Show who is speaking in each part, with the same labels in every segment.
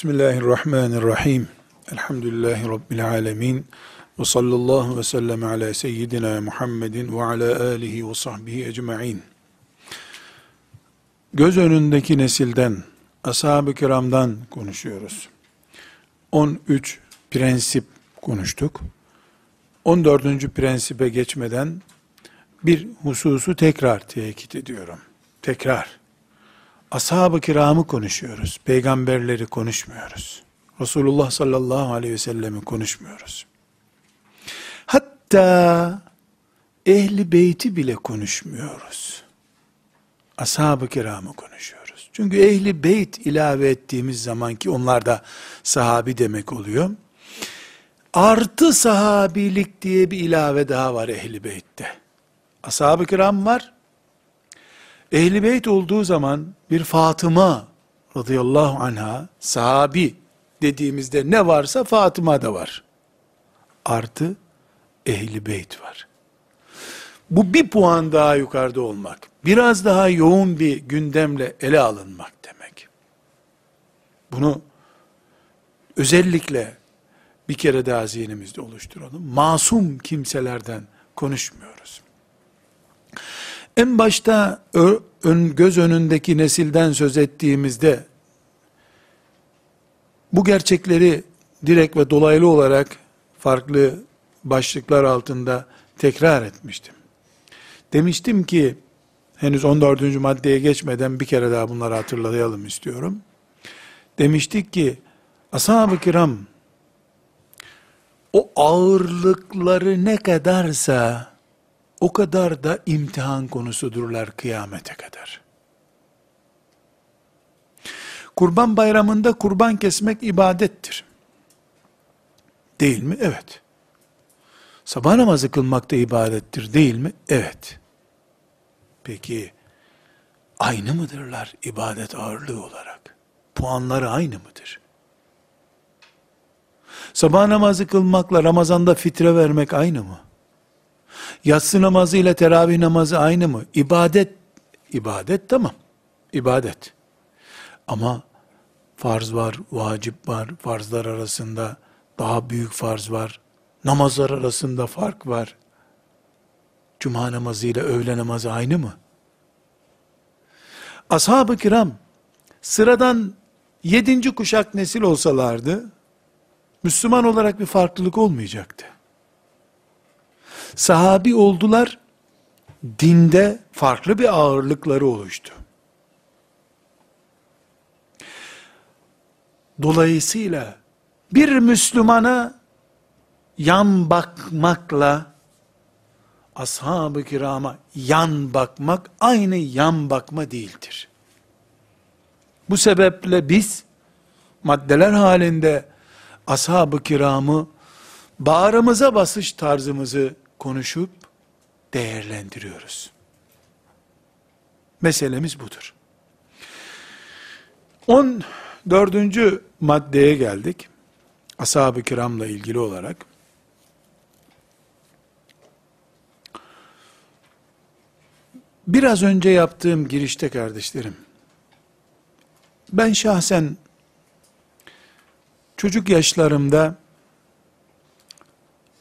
Speaker 1: Bismillahirrahmanirrahim. Elhamdülillahi Rabbil alemin. Ve sallallahu ve sellem ala seyyidina Muhammedin ve ala alihi ve sahbihi ecma'in. Göz önündeki nesilden, ashab-ı kiramdan konuşuyoruz. 13 prensip konuştuk. 14. prensibe geçmeden bir hususu tekrar tekit ediyorum. Tekrar. Ashab-ı kiramı konuşuyoruz. Peygamberleri konuşmuyoruz. Resulullah sallallahu aleyhi ve sellemi konuşmuyoruz. Hatta ehli beyti bile konuşmuyoruz. Ashab-ı kiramı konuşuyoruz. Çünkü ehli beyt ilave ettiğimiz zaman ki onlar da sahabi demek oluyor. Artı sahabilik diye bir ilave daha var ehli beytte. Ashab-ı kiram var. Ehli beyt olduğu zaman bir Fatıma radıyallahu anha sahabi dediğimizde ne varsa Fatıma da var. Artı ehli beyt var. Bu bir puan daha yukarıda olmak. Biraz daha yoğun bir gündemle ele alınmak demek. Bunu özellikle bir kere daha zihnimizde oluşturalım. Masum kimselerden konuşmuyoruz. En başta göz önündeki nesilden söz ettiğimizde bu gerçekleri direkt ve dolaylı olarak farklı başlıklar altında tekrar etmiştim. Demiştim ki henüz 14. maddeye geçmeden bir kere daha bunları hatırlayalım istiyorum. Demiştik ki ashab-ı kiram o ağırlıkları ne kadarsa o kadar da imtihan konusudurlar kıyamete kadar. Kurban bayramında kurban kesmek ibadettir. Değil mi? Evet. Sabah namazı kılmak da ibadettir değil mi? Evet. Peki aynı mıdırlar ibadet ağırlığı olarak? Puanları aynı mıdır? Sabah namazı kılmakla Ramazan'da fitre vermek aynı mı? Yatsı namazı ile teravih namazı aynı mı? İbadet, ibadet tamam. İbadet. Ama farz var, vacip var, farzlar arasında daha büyük farz var. Namazlar arasında fark var. Cuma namazı ile öğle namazı aynı mı? Ashab-ı kiram sıradan yedinci kuşak nesil olsalardı, Müslüman olarak bir farklılık olmayacaktı sahabi oldular, dinde farklı bir ağırlıkları oluştu. Dolayısıyla bir Müslümana yan bakmakla ashab-ı kirama yan bakmak aynı yan bakma değildir. Bu sebeple biz maddeler halinde ashab-ı kiramı bağrımıza basış tarzımızı konuşup değerlendiriyoruz. Meselemiz budur. 14. maddeye geldik. Ashab-ı kiramla ilgili olarak. Biraz önce yaptığım girişte kardeşlerim, ben şahsen çocuk yaşlarımda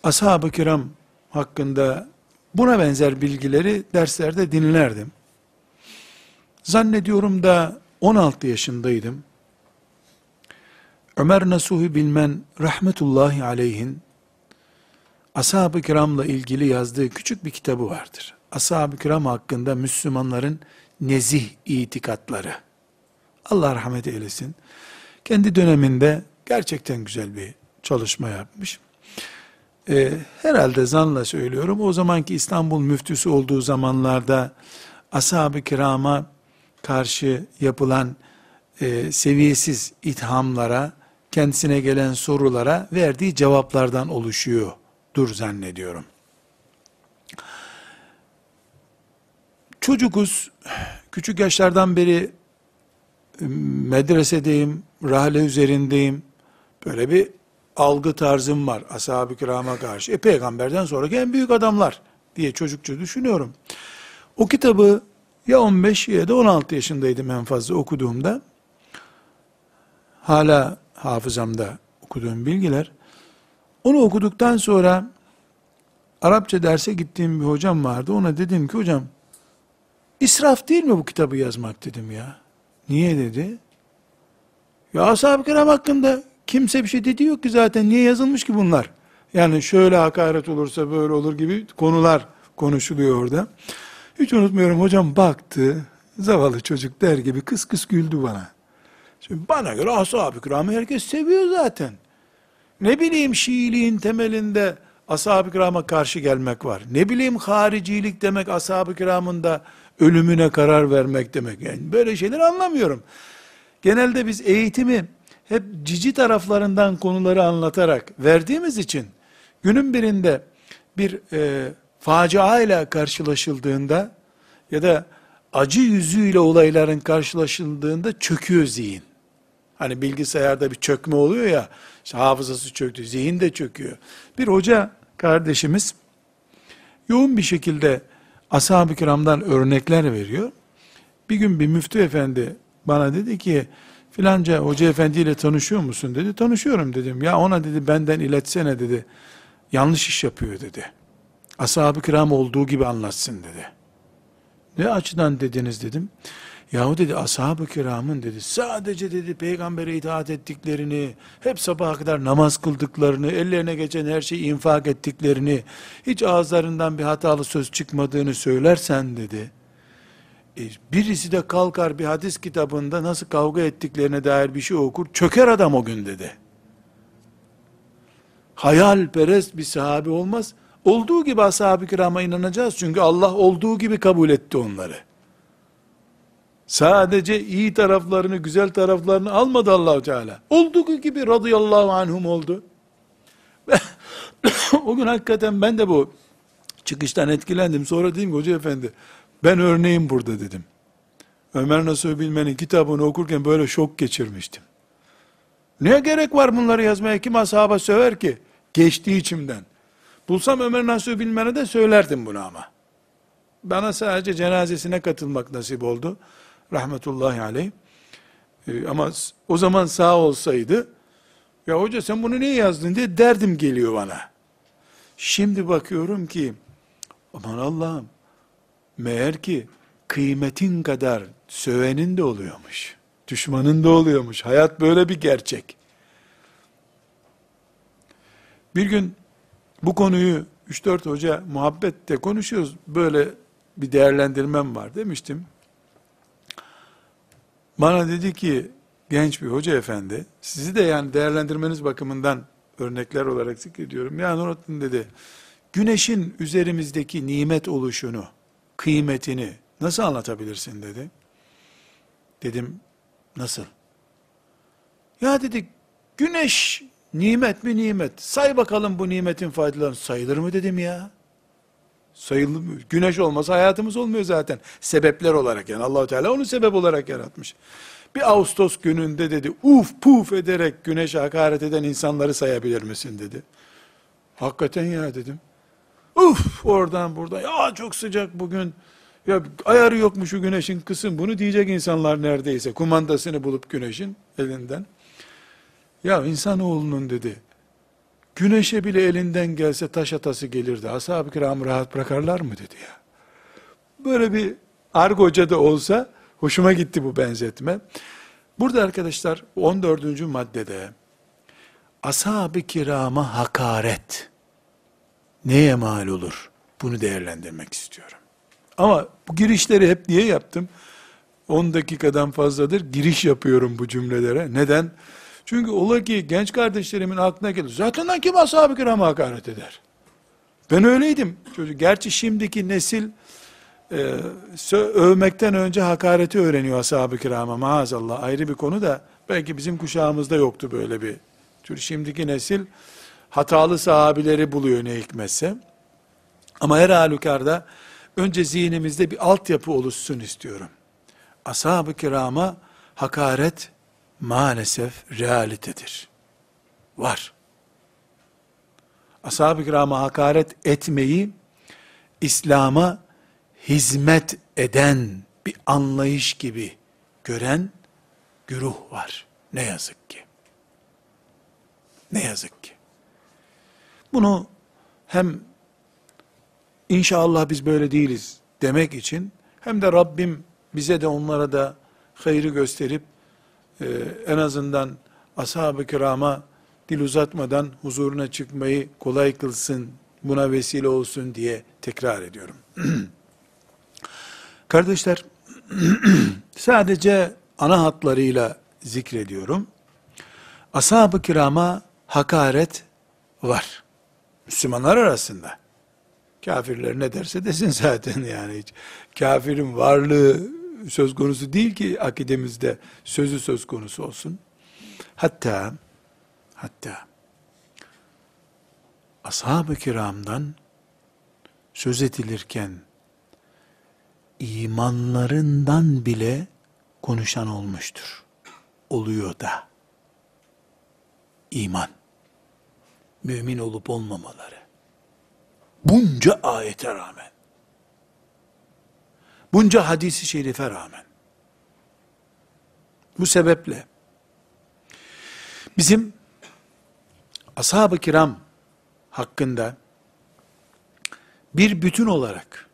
Speaker 1: ashab-ı kiram hakkında buna benzer bilgileri derslerde dinlerdim. Zannediyorum da 16 yaşındaydım. Ömer Nasuhi Bilmen rahmetullahi aleyhin ashab-ı kiramla ilgili yazdığı küçük bir kitabı vardır. Ashab-ı kiram hakkında Müslümanların nezih itikatları. Allah rahmet eylesin. Kendi döneminde gerçekten güzel bir çalışma yapmış e, herhalde zanla söylüyorum, o zamanki İstanbul müftüsü olduğu zamanlarda ashab-ı kirama karşı yapılan e, seviyesiz ithamlara, kendisine gelen sorulara verdiği cevaplardan oluşuyor dur zannediyorum. Çocukuz, küçük yaşlardan beri medresedeyim, rahle üzerindeyim. Böyle bir algı tarzım var ashab-ı kirama karşı. E peygamberden sonraki en büyük adamlar diye çocukça düşünüyorum. O kitabı ya 15 ya da 16 yaşındaydım en fazla okuduğumda. hala hafızamda okuduğum bilgiler. Onu okuduktan sonra Arapça derse gittiğim bir hocam vardı. Ona dedim ki hocam israf değil mi bu kitabı yazmak dedim ya. Niye dedi? Ya ashab-ı kiram hakkında kimse bir şey dedi yok ki zaten. Niye yazılmış ki bunlar? Yani şöyle hakaret olursa böyle olur gibi konular konuşuluyor orada. Hiç unutmuyorum hocam baktı. Zavallı çocuk der gibi kıs kıs güldü bana. Şimdi bana göre ashab-ı kiramı herkes seviyor zaten. Ne bileyim Şiiliğin temelinde ashab-ı kirama karşı gelmek var. Ne bileyim haricilik demek ashab-ı kiramın da ölümüne karar vermek demek. Yani böyle şeyler anlamıyorum. Genelde biz eğitimi hep cici taraflarından konuları anlatarak verdiğimiz için günün birinde bir e, facia ile karşılaşıldığında ya da acı yüzüyle olayların karşılaşıldığında çöküyor zihin. Hani bilgisayarda bir çökme oluyor ya, işte hafızası çöktü, zihin de çöküyor. Bir hoca kardeşimiz yoğun bir şekilde ashab-ı kiramdan örnekler veriyor. Bir gün bir müftü efendi bana dedi ki, filanca hoca efendiyle tanışıyor musun dedi. Tanışıyorum dedim. Ya ona dedi benden iletsene dedi. Yanlış iş yapıyor dedi. Ashab-ı kiram olduğu gibi anlatsın dedi. Ne açıdan dediniz dedim. Yahu dedi ashab-ı kiramın dedi sadece dedi peygambere itaat ettiklerini, hep sabaha kadar namaz kıldıklarını, ellerine geçen her şeyi infak ettiklerini, hiç ağızlarından bir hatalı söz çıkmadığını söylersen dedi. E, birisi de kalkar bir hadis kitabında nasıl kavga ettiklerine dair bir şey okur, çöker adam o gün dedi. Hayalperest bir sahabi olmaz. Olduğu gibi ashab-ı kirama inanacağız çünkü Allah olduğu gibi kabul etti onları. Sadece iyi taraflarını, güzel taraflarını almadı Allahu Teala. Olduğu gibi radıyallahu anhum oldu. o gün hakikaten ben de bu çıkıştan etkilendim. Sonra dedim ki hoca efendi ben örneğim burada dedim. Ömer Nasuh Bilmen'in kitabını okurken böyle şok geçirmiştim. Ne gerek var bunları yazmaya? Kim ashaba söver ki? Geçti içimden. Bulsam Ömer Nasuh Bilmen'e de söylerdim bunu ama. Bana sadece cenazesine katılmak nasip oldu rahmetullahi aleyh. Ee, ama o zaman sağ olsaydı, ya hoca sen bunu niye yazdın diye derdim geliyor bana. Şimdi bakıyorum ki, aman Allah'ım, meğer ki kıymetin kadar sövenin de oluyormuş. Düşmanın da oluyormuş. Hayat böyle bir gerçek. Bir gün bu konuyu 3-4 hoca muhabbette konuşuyoruz. Böyle bir değerlendirmem var demiştim. Bana dedi ki genç bir hoca efendi, sizi de yani değerlendirmeniz bakımından örnekler olarak zikrediyorum. Ya Nurattin dedi, güneşin üzerimizdeki nimet oluşunu, kıymetini nasıl anlatabilirsin dedi. Dedim, nasıl? Ya dedi, güneş nimet mi nimet? Say bakalım bu nimetin faydalarını. Sayılır mı dedim ya. Sayılır mı? Güneş olmasa hayatımız olmuyor zaten. Sebepler olarak yani Allahu Teala onu sebep olarak yaratmış. Bir Ağustos gününde dedi uf puf ederek güneşe hakaret eden insanları sayabilir misin dedi. Hakikaten ya dedim. Uf oradan buradan ya çok sıcak bugün. Ya ayarı yokmuş şu güneşin kısım bunu diyecek insanlar neredeyse. Kumandasını bulup güneşin elinden. Ya insanoğlunun dedi Güneşe bile elinden gelse taş atası gelirdi. Ashab-ı kiramı rahat bırakarlar mı dedi ya. Böyle bir argoca da olsa hoşuma gitti bu benzetme. Burada arkadaşlar 14. maddede ashab-ı kirama hakaret neye mal olur? Bunu değerlendirmek istiyorum. Ama bu girişleri hep niye yaptım? 10 dakikadan fazladır giriş yapıyorum bu cümlelere. Neden? Çünkü ola ki genç kardeşlerimin aklına gelir. Zaten kim ashab-ı kirama hakaret eder? Ben öyleydim. Çocuk. Gerçi şimdiki nesil e, övmekten önce hakareti öğreniyor ashab-ı kirama maazallah ayrı bir konu da belki bizim kuşağımızda yoktu böyle bir. Çünkü şimdiki nesil hatalı sahabileri buluyor ne hikmetse. Ama her halükarda önce zihnimizde bir altyapı oluşsun istiyorum. Ashab-ı kirama hakaret maalesef realitedir. Var. Ashab-ı kirama hakaret etmeyi, İslam'a hizmet eden bir anlayış gibi gören güruh var. Ne yazık ki. Ne yazık ki. Bunu hem inşallah biz böyle değiliz demek için hem de Rabbim bize de onlara da hayrı gösterip e, en azından ashab-ı kirama dil uzatmadan huzuruna çıkmayı kolay kılsın, buna vesile olsun diye tekrar ediyorum. Kardeşler, sadece ana hatlarıyla zikrediyorum. Ashab-ı kirama hakaret var. Müslümanlar arasında. Kafirler ne derse desin zaten yani hiç. Kafirin varlığı söz konusu değil ki akidemizde sözü söz konusu olsun. Hatta hatta ashab-ı kiramdan söz edilirken imanlarından bile konuşan olmuştur. Oluyor da. İman. Mümin olup olmamaları. Bunca ayete rağmen. Bunca hadisi şerife rağmen. Bu sebeple bizim ashab-ı kiram hakkında bir bütün olarak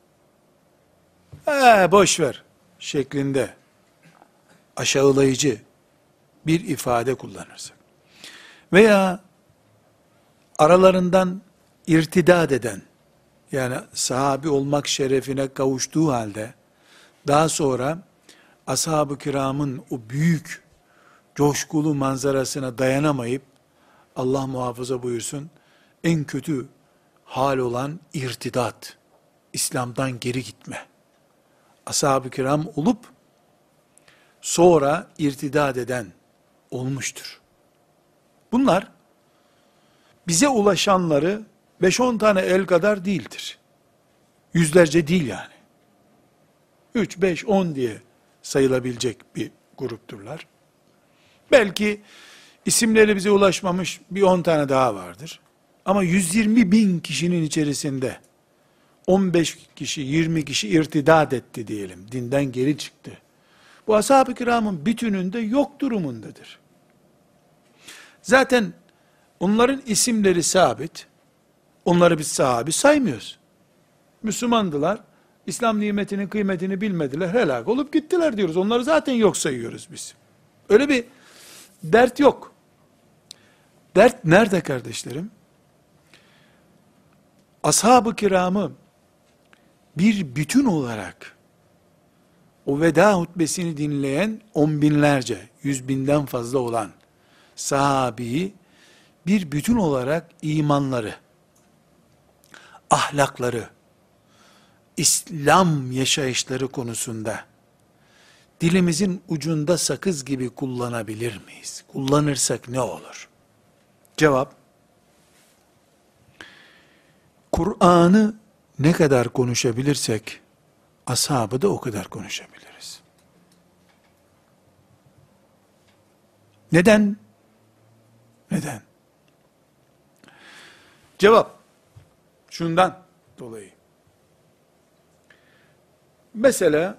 Speaker 1: ee, boş ver şeklinde aşağılayıcı bir ifade kullanırsak veya aralarından irtidad eden yani sahabi olmak şerefine kavuştuğu halde daha sonra ashab-ı kiramın o büyük coşkulu manzarasına dayanamayıp Allah muhafaza buyursun en kötü hal olan irtidat, İslam'dan geri gitme. Ashab-ı kiram olup sonra irtidat eden olmuştur. Bunlar bize ulaşanları 5-10 tane el kadar değildir. Yüzlerce değil yani. 3, 5, 10 diye sayılabilecek bir grupturlar. Belki isimleri bize ulaşmamış bir 10 tane daha vardır. Ama 120 bin kişinin içerisinde 15 kişi, 20 kişi irtidat etti diyelim. Dinden geri çıktı. Bu ashab-ı kiramın bütününde yok durumundadır. Zaten onların isimleri sabit. Onları biz sahabi saymıyoruz. Müslümandılar. İslam nimetinin kıymetini bilmediler. Helak olup gittiler diyoruz. Onları zaten yok sayıyoruz biz. Öyle bir dert yok. Dert nerede kardeşlerim? Ashab-ı kiramı bir bütün olarak o veda hutbesini dinleyen on binlerce, yüz binden fazla olan sahabiyi bir bütün olarak imanları, ahlakları, İslam yaşayışları konusunda dilimizin ucunda sakız gibi kullanabilir miyiz? Kullanırsak ne olur? Cevap, Kur'an'ı ne kadar konuşabilirsek, ashabı da o kadar konuşabiliriz. Neden? Neden? Cevap, şundan dolayı. Mesela,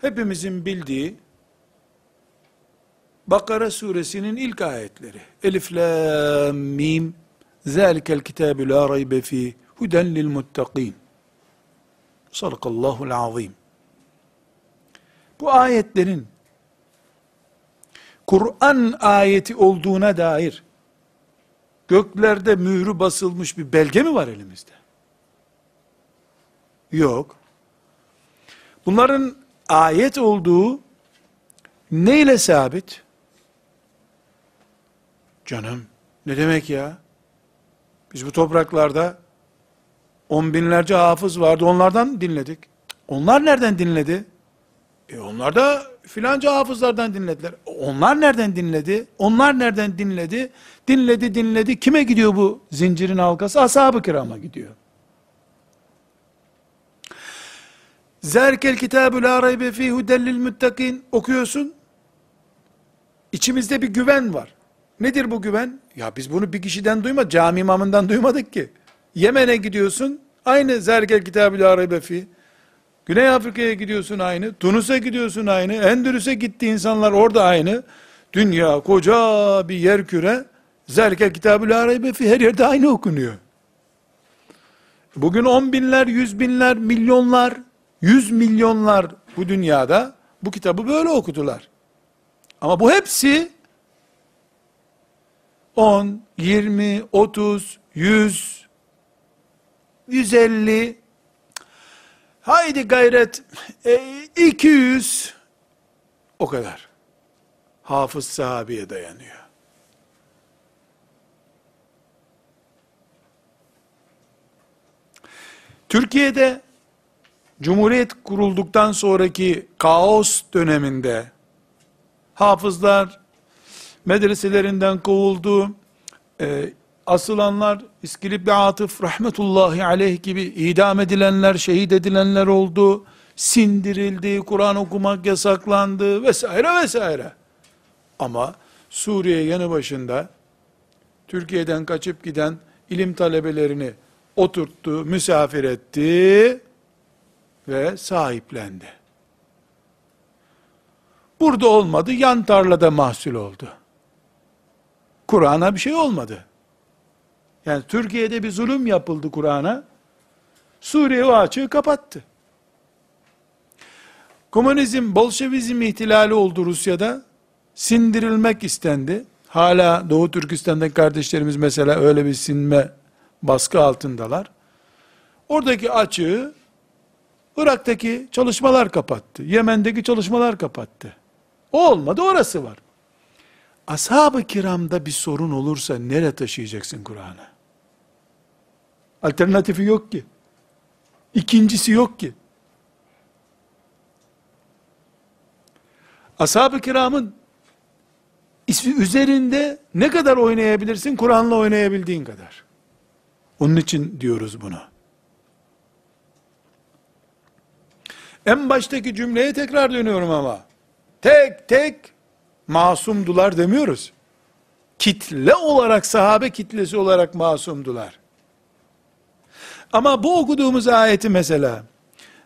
Speaker 1: hepimizin bildiği, Bakara suresinin ilk ayetleri. Elif, la, mim, zâlikel kitâbü la raybe fî, huden lil muttakîn. Sadakallahul azim. Bu ayetlerin Kur'an ayeti olduğuna dair göklerde mührü basılmış bir belge mi var elimizde? Yok. Bunların ayet olduğu neyle sabit? Canım, ne demek ya? Biz bu topraklarda on binlerce hafız vardı, onlardan dinledik. Onlar nereden dinledi? E onlar da filanca hafızlardan dinlediler. Onlar nereden dinledi? Onlar nereden dinledi? Dinledi, dinledi. Kime gidiyor bu zincirin halkası? Ashab-ı kirama gidiyor. Zerkel kitabü la raybe fî hudellil müttakîn okuyorsun. İçimizde bir güven var. Nedir bu güven? Ya biz bunu bir kişiden duymadık, cami imamından duymadık ki. Yemen'e gidiyorsun, aynı Zergel kitabı la raybe fi. Güney Afrika'ya gidiyorsun aynı, Tunus'a gidiyorsun aynı, Endülüs'e gitti insanlar orada aynı. Dünya koca bir yer küre, Zerke kitabı la her yerde aynı okunuyor. Bugün on binler, yüz binler, milyonlar, yüz milyonlar bu dünyada bu kitabı böyle okudular. Ama bu hepsi 10, 20, 30, 100, 150, haydi gayret, e, 200, o kadar. Hafız sahabeye dayanıyor. Türkiye'de Cumhuriyet kurulduktan sonraki kaos döneminde hafızlar medreselerinden kovuldu, e, asılanlar İskilip ve Atıf rahmetullahi aleyh gibi idam edilenler, şehit edilenler oldu, sindirildi, Kur'an okumak yasaklandı vesaire vesaire. Ama Suriye yanı başında Türkiye'den kaçıp giden ilim talebelerini oturttu, misafir etti ve sahiplendi. Burada olmadı, yan tarlada mahsul oldu. Kur'an'a bir şey olmadı. Yani Türkiye'de bir zulüm yapıldı Kur'an'a. Suriye o açığı kapattı. Komünizm, Bolşevizm ihtilali oldu Rusya'da. Sindirilmek istendi. Hala Doğu Türkistan'daki kardeşlerimiz mesela öyle bir sinme baskı altındalar. Oradaki açığı Irak'taki çalışmalar kapattı. Yemen'deki çalışmalar kapattı. O olmadı orası var. Ashab-ı kiramda bir sorun olursa nereye taşıyacaksın Kur'an'ı? Alternatifi yok ki. İkincisi yok ki. Ashab-ı kiramın ismi üzerinde ne kadar oynayabilirsin? Kur'an'la oynayabildiğin kadar. Onun için diyoruz bunu. En baştaki cümleye tekrar dönüyorum ama. Tek tek masumdular demiyoruz. Kitle olarak, sahabe kitlesi olarak masumdular. Ama bu okuduğumuz ayeti mesela,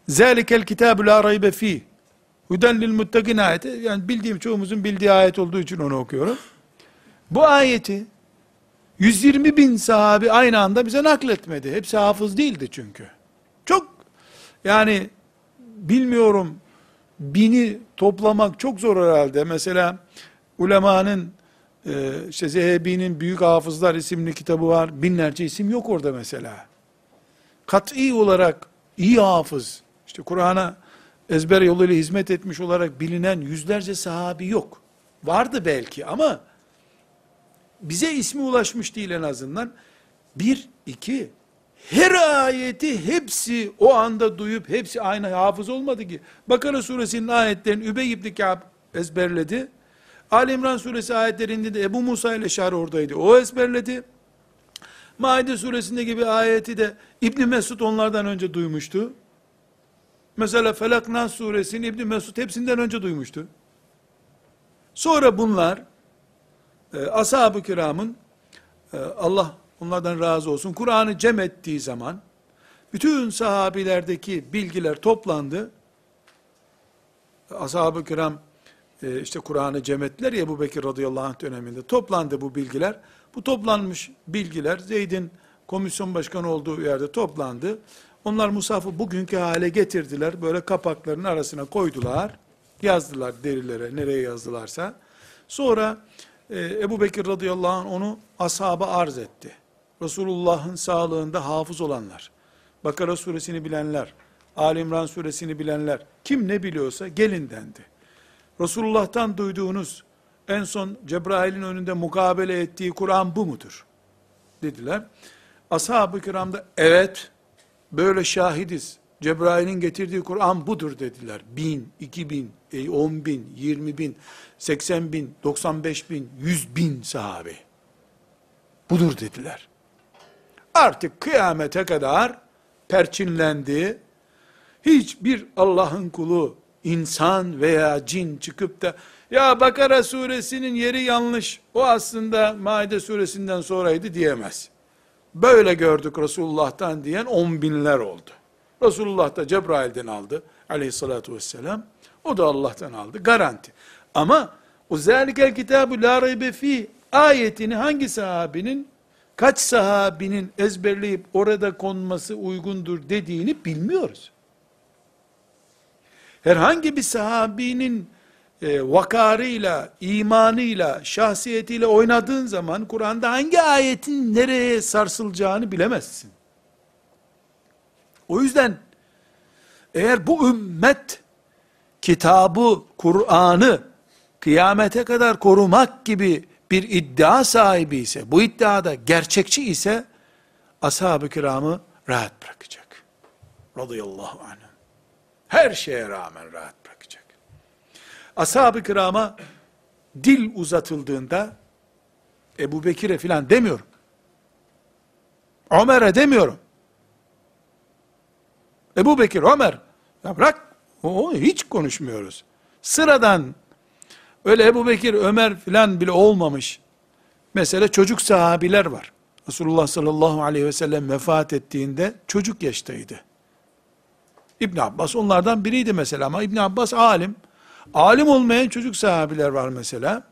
Speaker 1: Zelikel kitabu la raybe fi, Huden lil muttakin ayeti, yani bildiğim çoğumuzun bildiği ayet olduğu için onu okuyorum. Bu ayeti, 120 bin sahabi aynı anda bize nakletmedi. Hepsi hafız değildi çünkü. Çok, yani, bilmiyorum, bini toplamak çok zor herhalde. Mesela, ulemanın, e, işte Zehebi'nin Büyük Hafızlar isimli kitabı var. Binlerce isim yok orada mesela. Kat'i olarak iyi hafız, işte Kur'an'a ezber yoluyla hizmet etmiş olarak bilinen yüzlerce sahabi yok. Vardı belki ama bize ismi ulaşmış değil en azından. Bir, iki, her ayeti hepsi o anda duyup hepsi aynı hafız olmadı ki. Bakara suresinin ayetlerini Übey ibn Ka'b ezberledi. Ali İmran suresi ayetlerinde de Ebu Musa ile Şar oradaydı. O ezberledi. Maide suresinde gibi ayeti de İbn Mesud onlardan önce duymuştu. Mesela Felak Nas suresini İbn Mesud hepsinden önce duymuştu. Sonra bunlar e, ashab-ı kiramın e, Allah onlardan razı olsun Kur'an'ı cem ettiği zaman bütün sahabilerdeki bilgiler toplandı. Ashab-ı kiram e, işte Kur'an'ı cem ettiler ya Ebu Bekir radıyallahu anh döneminde toplandı bu bilgiler. Bu toplanmış bilgiler Zeyd'in komisyon başkanı olduğu yerde toplandı. Onlar Musaf'ı bugünkü hale getirdiler. Böyle kapakların arasına koydular. Yazdılar derilere nereye yazdılarsa. Sonra e, Ebu Bekir radıyallahu anh onu ashaba arz etti. Resulullah'ın sağlığında hafız olanlar, Bakara suresini bilenler, Ali İmran suresini bilenler, kim ne biliyorsa gelin dendi. Resulullah'tan duyduğunuz en son Cebrail'in önünde mukabele ettiği Kur'an bu mudur? Dediler. Ashab-ı kiram evet böyle şahidiz. Cebrail'in getirdiği Kur'an budur dediler. Bin, iki bin, e, on bin, yirmi bin, seksen bin, doksan beş bin, yüz bin sahabe. Budur dediler. Artık kıyamete kadar perçinlendi. Hiçbir Allah'ın kulu, insan veya cin çıkıp da ya Bakara suresinin yeri yanlış, o aslında Maide suresinden sonraydı diyemez. Böyle gördük Resulullah'tan diyen on binler oldu. Resulullah da Cebrail'den aldı aleyhissalatu vesselam. O da Allah'tan aldı. Garanti. Ama o zâlikel kitâbu lâ raybe fîh ayetini hangi sahabinin kaç sahabinin ezberleyip orada konması uygundur dediğini bilmiyoruz. Herhangi bir sahabinin e, vakarıyla, imanıyla, şahsiyetiyle oynadığın zaman Kur'an'da hangi ayetin nereye sarsılacağını bilemezsin. O yüzden eğer bu ümmet kitabı, Kur'an'ı kıyamete kadar korumak gibi bir iddia sahibi ise, bu iddiada gerçekçi ise, ashab-ı kiramı rahat bırakacak. Radıyallahu anh. Her şeye rağmen rahat bırakacak. Ashab-ı kirama dil uzatıldığında, Ebu Bekir'e filan demiyorum. Ömer'e demiyorum. Ebu Bekir, Ömer, ya bırak, o, hiç konuşmuyoruz. Sıradan, öyle Ebu Bekir, Ömer filan bile olmamış. Mesela çocuk sahabiler var. Resulullah sallallahu aleyhi ve sellem vefat ettiğinde çocuk yaştaydı. İbn Abbas onlardan biriydi mesela ama İbn Abbas alim. Alim olmayan çocuk sahabiler var mesela.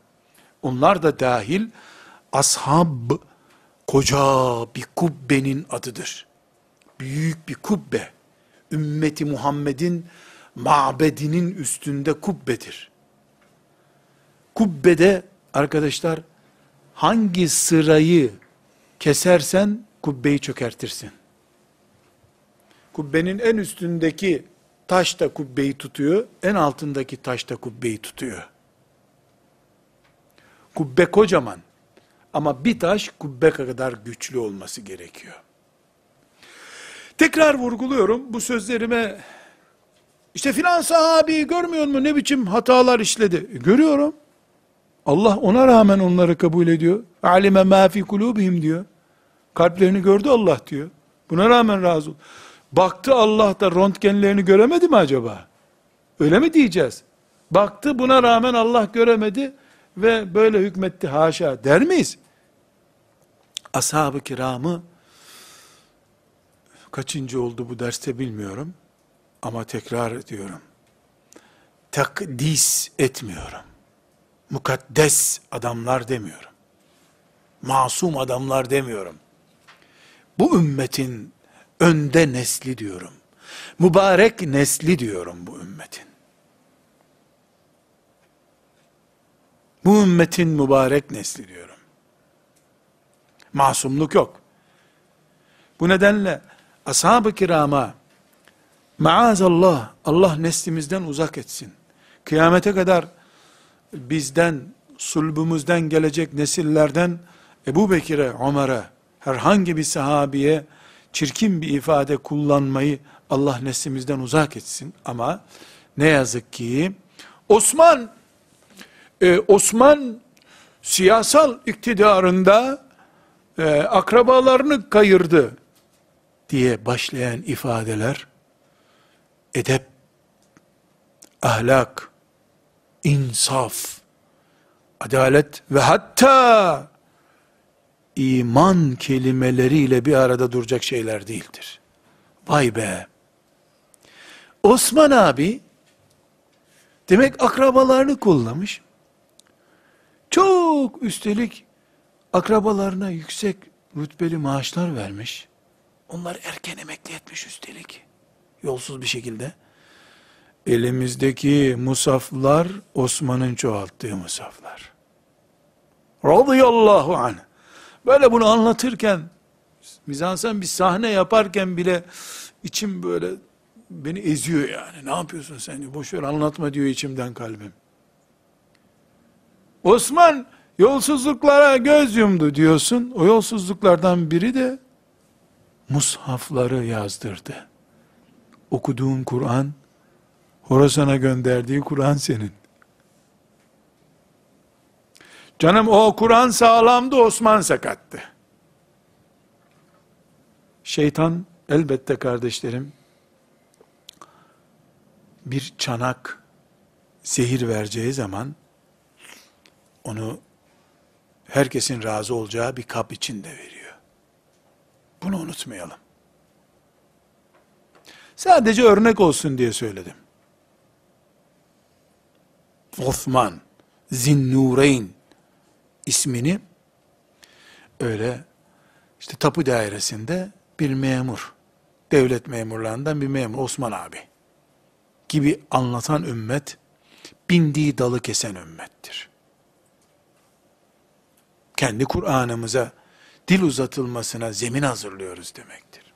Speaker 1: Onlar da dahil ashab koca bir kubbenin adıdır. Büyük bir kubbe. Ümmeti Muhammed'in mabedinin üstünde kubbedir. Kubbede arkadaşlar hangi sırayı kesersen kubbeyi çökertirsin. Kubbenin en üstündeki taş da kubbeyi tutuyor, en altındaki taş da kubbeyi tutuyor. Kubbe kocaman ama bir taş kubbe kadar güçlü olması gerekiyor. Tekrar vurguluyorum bu sözlerime işte filan sahabi görmüyor mu ne biçim hatalar işledi? E, görüyorum. Allah ona rağmen onları kabul ediyor. Alime ma fi kulubihim diyor. Kalplerini gördü Allah diyor. Buna rağmen razı ol. Baktı Allah da röntgenlerini göremedi mi acaba? Öyle mi diyeceğiz? Baktı buna rağmen Allah göremedi ve böyle hükmetti haşa der miyiz? Ashab-ı kiramı kaçıncı oldu bu derste bilmiyorum. Ama tekrar ediyorum. Takdis etmiyorum. Mukaddes adamlar demiyorum. Masum adamlar demiyorum. Bu ümmetin önde nesli diyorum. Mübarek nesli diyorum bu ümmetin. Bu ümmetin mübarek nesli diyorum. Masumluk yok. Bu nedenle ashab-ı kirama maazallah Allah neslimizden uzak etsin. Kıyamete kadar bizden, sulbumuzdan gelecek nesillerden Ebu Bekir'e, Ömer'e, herhangi bir sahabiye çirkin bir ifade kullanmayı Allah neslimizden uzak etsin. Ama ne yazık ki Osman e, Osman siyasal iktidarında e, akrabalarını kayırdı diye başlayan ifadeler edep, ahlak, insaf, adalet ve hatta iman kelimeleriyle bir arada duracak şeyler değildir. Vay be! Osman abi, demek akrabalarını kullamış. Çok üstelik akrabalarına yüksek rütbeli maaşlar vermiş. Onlar erken emekli etmiş üstelik. Yolsuz bir şekilde. Elimizdeki musaflar Osman'ın çoğalttığı musaflar. Radıyallahu anh. Böyle bunu anlatırken, mizansen bir sahne yaparken bile içim böyle beni eziyor yani. Ne yapıyorsun sen diyor. Boşver anlatma diyor içimden kalbim. Osman yolsuzluklara göz yumdu diyorsun. O yolsuzluklardan biri de mushafları yazdırdı. Okuduğun Kur'an, Horasan'a gönderdiği Kur'an senin. Canım o Kur'an sağlamdı, Osman sakattı. Şeytan elbette kardeşlerim bir çanak zehir vereceği zaman onu herkesin razı olacağı bir kap içinde veriyor. Bunu unutmayalım. Sadece örnek olsun diye söyledim. Osman Zinnureyn ismini öyle işte tapu dairesinde bir memur, devlet memurlarından bir memur, Osman abi gibi anlatan ümmet, bindiği dalı kesen ümmettir. Kendi Kur'an'ımıza dil uzatılmasına zemin hazırlıyoruz demektir.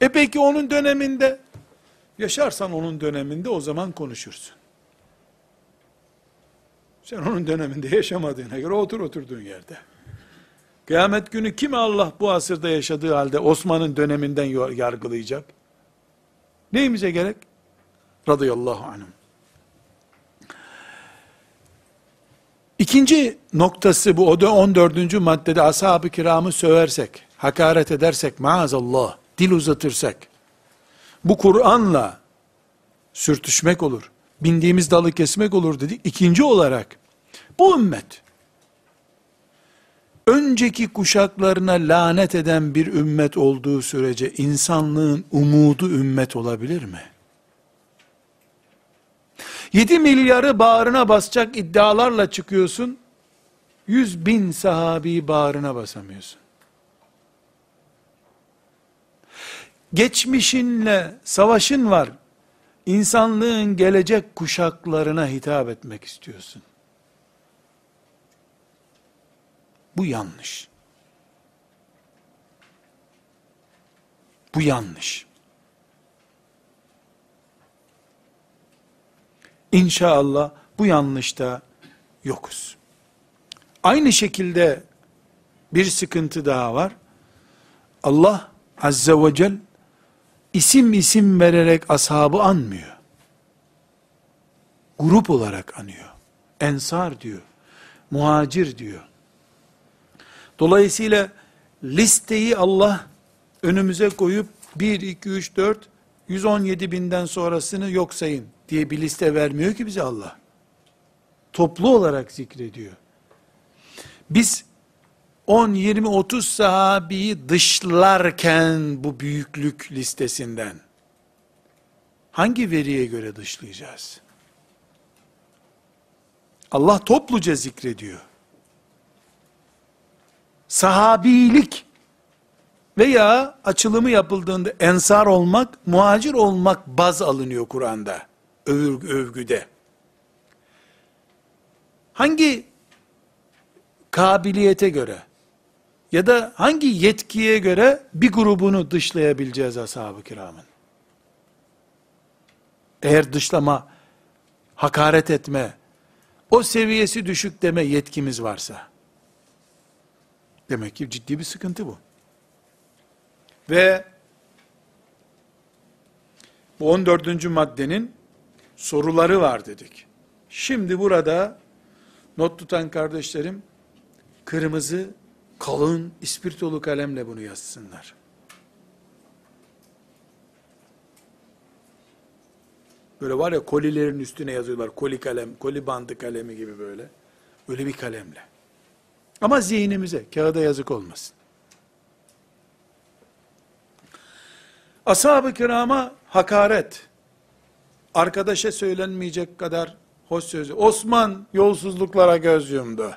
Speaker 1: E peki onun döneminde, yaşarsan onun döneminde o zaman konuşursun. Sen onun döneminde yaşamadığına göre otur oturduğun yerde. Kıyamet günü kim Allah bu asırda yaşadığı halde Osman'ın döneminden yargılayacak? Neyimize gerek? Radıyallahu anhüm. İkinci noktası bu, o da 14. maddede ashab-ı kiramı söversek, hakaret edersek, maazallah, dil uzatırsak, bu Kur'an'la sürtüşmek olur, bindiğimiz dalı kesmek olur dedik. İkinci olarak, bu ümmet, önceki kuşaklarına lanet eden bir ümmet olduğu sürece, insanlığın umudu ümmet olabilir mi? 7 milyarı bağrına basacak iddialarla çıkıyorsun, 100 bin sahabi bağrına basamıyorsun. Geçmişinle savaşın var, insanlığın gelecek kuşaklarına hitap etmek istiyorsun. Bu yanlış. Bu yanlış. İnşallah bu yanlışta yokuz. Aynı şekilde bir sıkıntı daha var. Allah Azze ve Celle isim isim vererek ashabı anmıyor. Grup olarak anıyor. Ensar diyor. Muhacir diyor. Dolayısıyla listeyi Allah önümüze koyup 1, 2, 3, 4, 117 binden sonrasını yok sayın diye bir liste vermiyor ki bize Allah. Toplu olarak zikrediyor. Biz 10, 20, 30 sahabiyi dışlarken bu büyüklük listesinden hangi veriye göre dışlayacağız? Allah topluca zikrediyor. Sahabilik veya açılımı yapıldığında ensar olmak, muhacir olmak baz alınıyor Kur'an'da. Övgü, övgüde. Hangi kabiliyete göre ya da hangi yetkiye göre bir grubunu dışlayabileceğiz ashab-ı kiramın? Eğer dışlama, hakaret etme, o seviyesi düşük deme yetkimiz varsa, demek ki ciddi bir sıkıntı bu. Ve bu 14. maddenin soruları var dedik. Şimdi burada not tutan kardeşlerim kırmızı kalın ispirtolu kalemle bunu yazsınlar. Böyle var ya kolilerin üstüne yazıyorlar. Koli kalem, koli bandı kalemi gibi böyle. Öyle bir kalemle. Ama zihnimize, kağıda yazık olmasın. Ashab-ı kirama hakaret, arkadaşa söylenmeyecek kadar hoş sözü. Osman yolsuzluklara göz yumdu.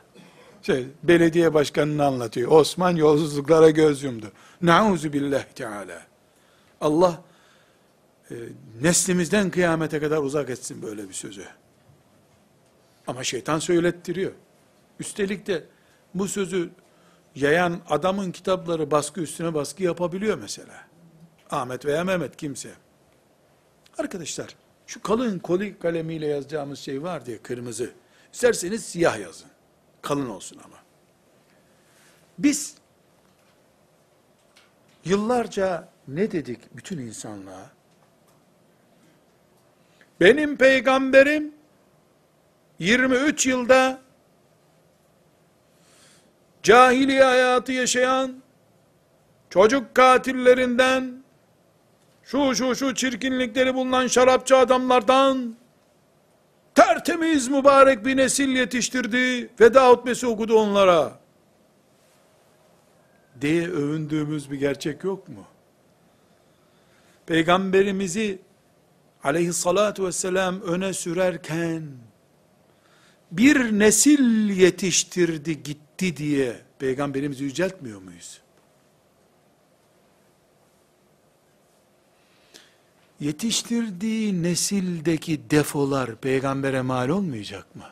Speaker 1: Şey, belediye başkanını anlatıyor. Osman yolsuzluklara göz yumdu. Nauzu billahi teala. Allah e, neslimizden kıyamete kadar uzak etsin böyle bir sözü. Ama şeytan söylettiriyor. Üstelik de bu sözü yayan adamın kitapları baskı üstüne baskı yapabiliyor mesela. Ahmet veya Mehmet kimse. Arkadaşlar şu kalın koli kalemiyle yazacağımız şey var diye kırmızı. İsterseniz siyah yazın. Kalın olsun ama. Biz yıllarca ne dedik bütün insanlığa? Benim peygamberim 23 yılda cahiliye hayatı yaşayan çocuk katillerinden şu şu şu çirkinlikleri bulunan şarapçı adamlardan tertemiz mübarek bir nesil yetiştirdi. Veda hutbesi okudu onlara. Diye övündüğümüz bir gerçek yok mu? peygamberimizi aleyhissalatu vesselam öne sürerken bir nesil yetiştirdi gitti diye peygamberimizi yüceltmiyor muyuz? Yetiştirdiği nesildeki defolar peygambere mal olmayacak mı?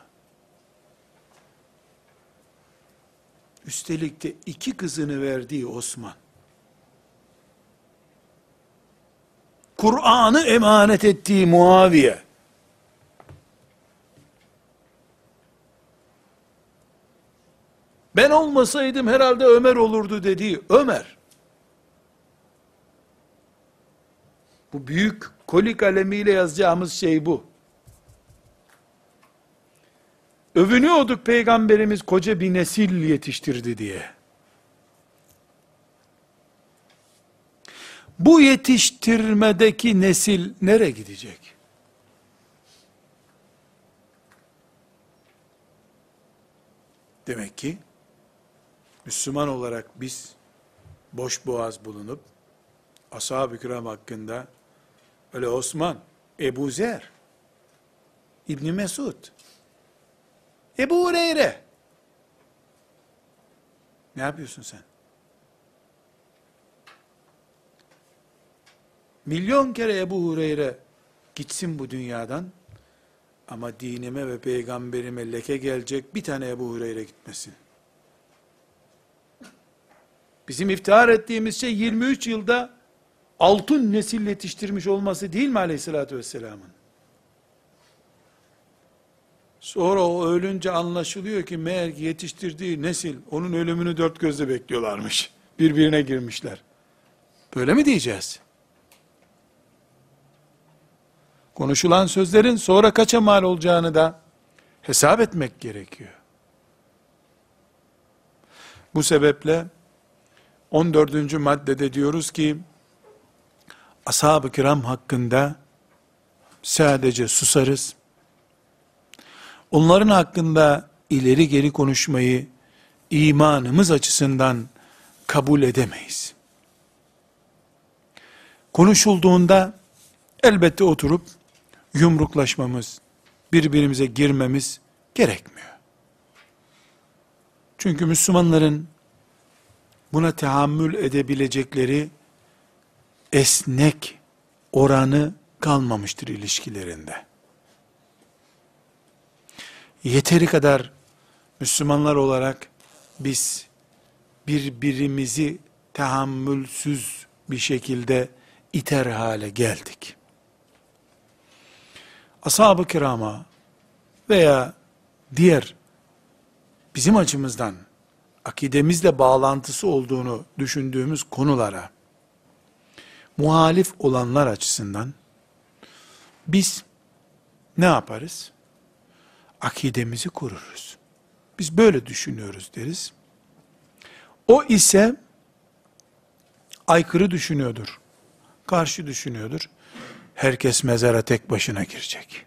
Speaker 1: Üstelik de iki kızını verdiği Osman. Kur'an'ı emanet ettiği Muaviye. Ben olmasaydım herhalde Ömer olurdu dediği Ömer. Bu büyük koli kalemiyle yazacağımız şey bu. Övünüyorduk peygamberimiz koca bir nesil yetiştirdi diye. Bu yetiştirmedeki nesil nereye gidecek? Demek ki Müslüman olarak biz boş boğaz bulunup ashab-ı kiram hakkında öyle Osman, Ebu Zer, İbni Mesud, Ebu Hureyre ne yapıyorsun sen? Milyon kere Ebu Hureyre gitsin bu dünyadan ama dinime ve peygamberime leke gelecek bir tane Ebu Hureyre gitmesin. Bizim iftihar ettiğimiz şey 23 yılda altın nesil yetiştirmiş olması değil mi aleyhissalatü vesselamın? Sonra o ölünce anlaşılıyor ki meğer yetiştirdiği nesil onun ölümünü dört gözle bekliyorlarmış. Birbirine girmişler. Böyle mi diyeceğiz? Konuşulan sözlerin sonra kaça mal olacağını da hesap etmek gerekiyor. Bu sebeple 14. maddede diyoruz ki ashab-ı kiram hakkında sadece susarız. Onların hakkında ileri geri konuşmayı imanımız açısından kabul edemeyiz. Konuşulduğunda elbette oturup yumruklaşmamız, birbirimize girmemiz gerekmiyor. Çünkü Müslümanların buna tahammül edebilecekleri esnek oranı kalmamıştır ilişkilerinde. Yeteri kadar Müslümanlar olarak biz birbirimizi tahammülsüz bir şekilde iter hale geldik. Ashab-ı kirama veya diğer bizim açımızdan akidemizle bağlantısı olduğunu düşündüğümüz konulara muhalif olanlar açısından biz ne yaparız? Akidemizi kururuz. Biz böyle düşünüyoruz deriz. O ise aykırı düşünüyordur. Karşı düşünüyordur. Herkes mezara tek başına girecek.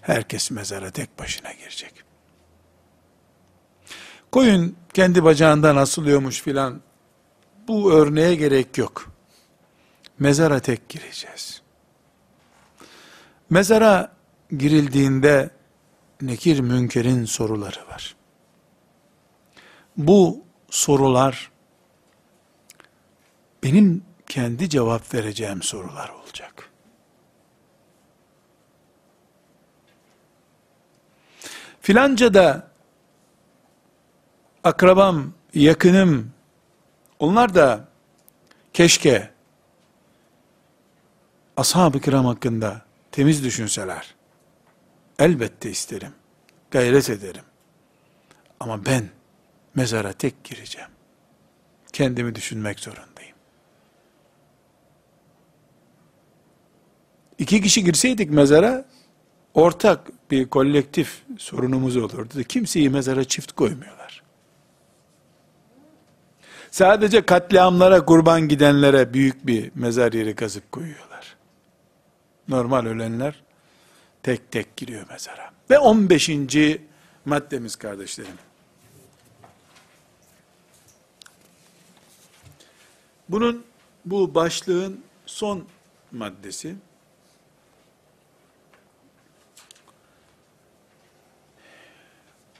Speaker 1: Herkes mezara tek başına girecek. Koyun kendi bacağından asılıyormuş filan. Bu örneğe gerek yok. Mezara tek gireceğiz. Mezara girildiğinde nekir münkerin soruları var. Bu sorular benim kendi cevap vereceğim sorular olacak. Filanca da akrabam, yakınım, onlar da keşke ashab-ı kiram hakkında temiz düşünseler. Elbette isterim, gayret ederim. Ama ben mezara tek gireceğim. Kendimi düşünmek zorundayım. İki kişi girseydik mezara, ortak bir kolektif sorunumuz olurdu. Kimseyi mezara çift koymuyorlar. Sadece katliamlara kurban gidenlere büyük bir mezar yeri kazıp koyuyorlar. Normal ölenler tek tek giriyor mezara. Ve 15. maddemiz kardeşlerim. Bunun, bu başlığın son maddesi,